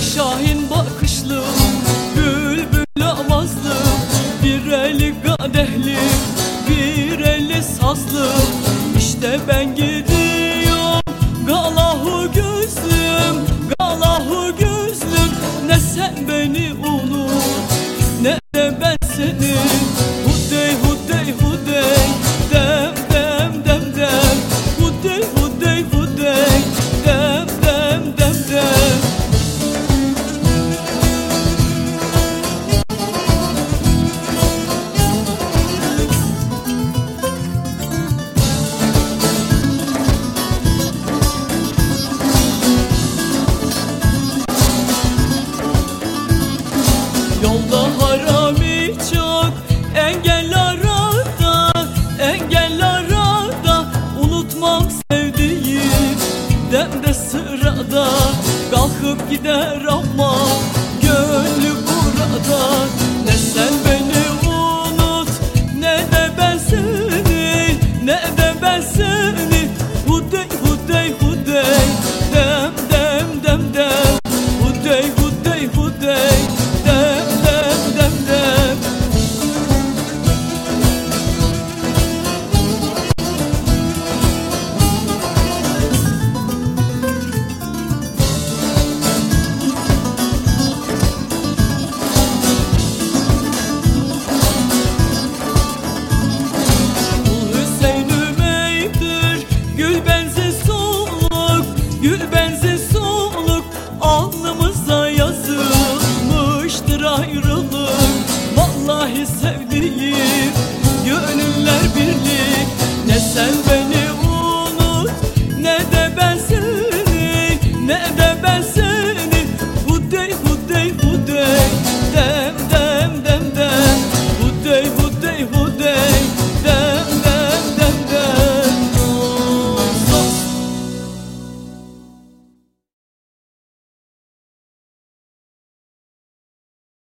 şahin bakışlı Bülbül avazlı Bir eli kadehli Bir eli sazlı. İşte ben gidiyorum Galahu gözlüm Galahu gözlüm. Ne sen beni unut Ne de ben seni kalkıp gider ama gönlü burada. vallahi sevdiğim Gönüller birlik. Ne sen beni unut ne de ben seni ne de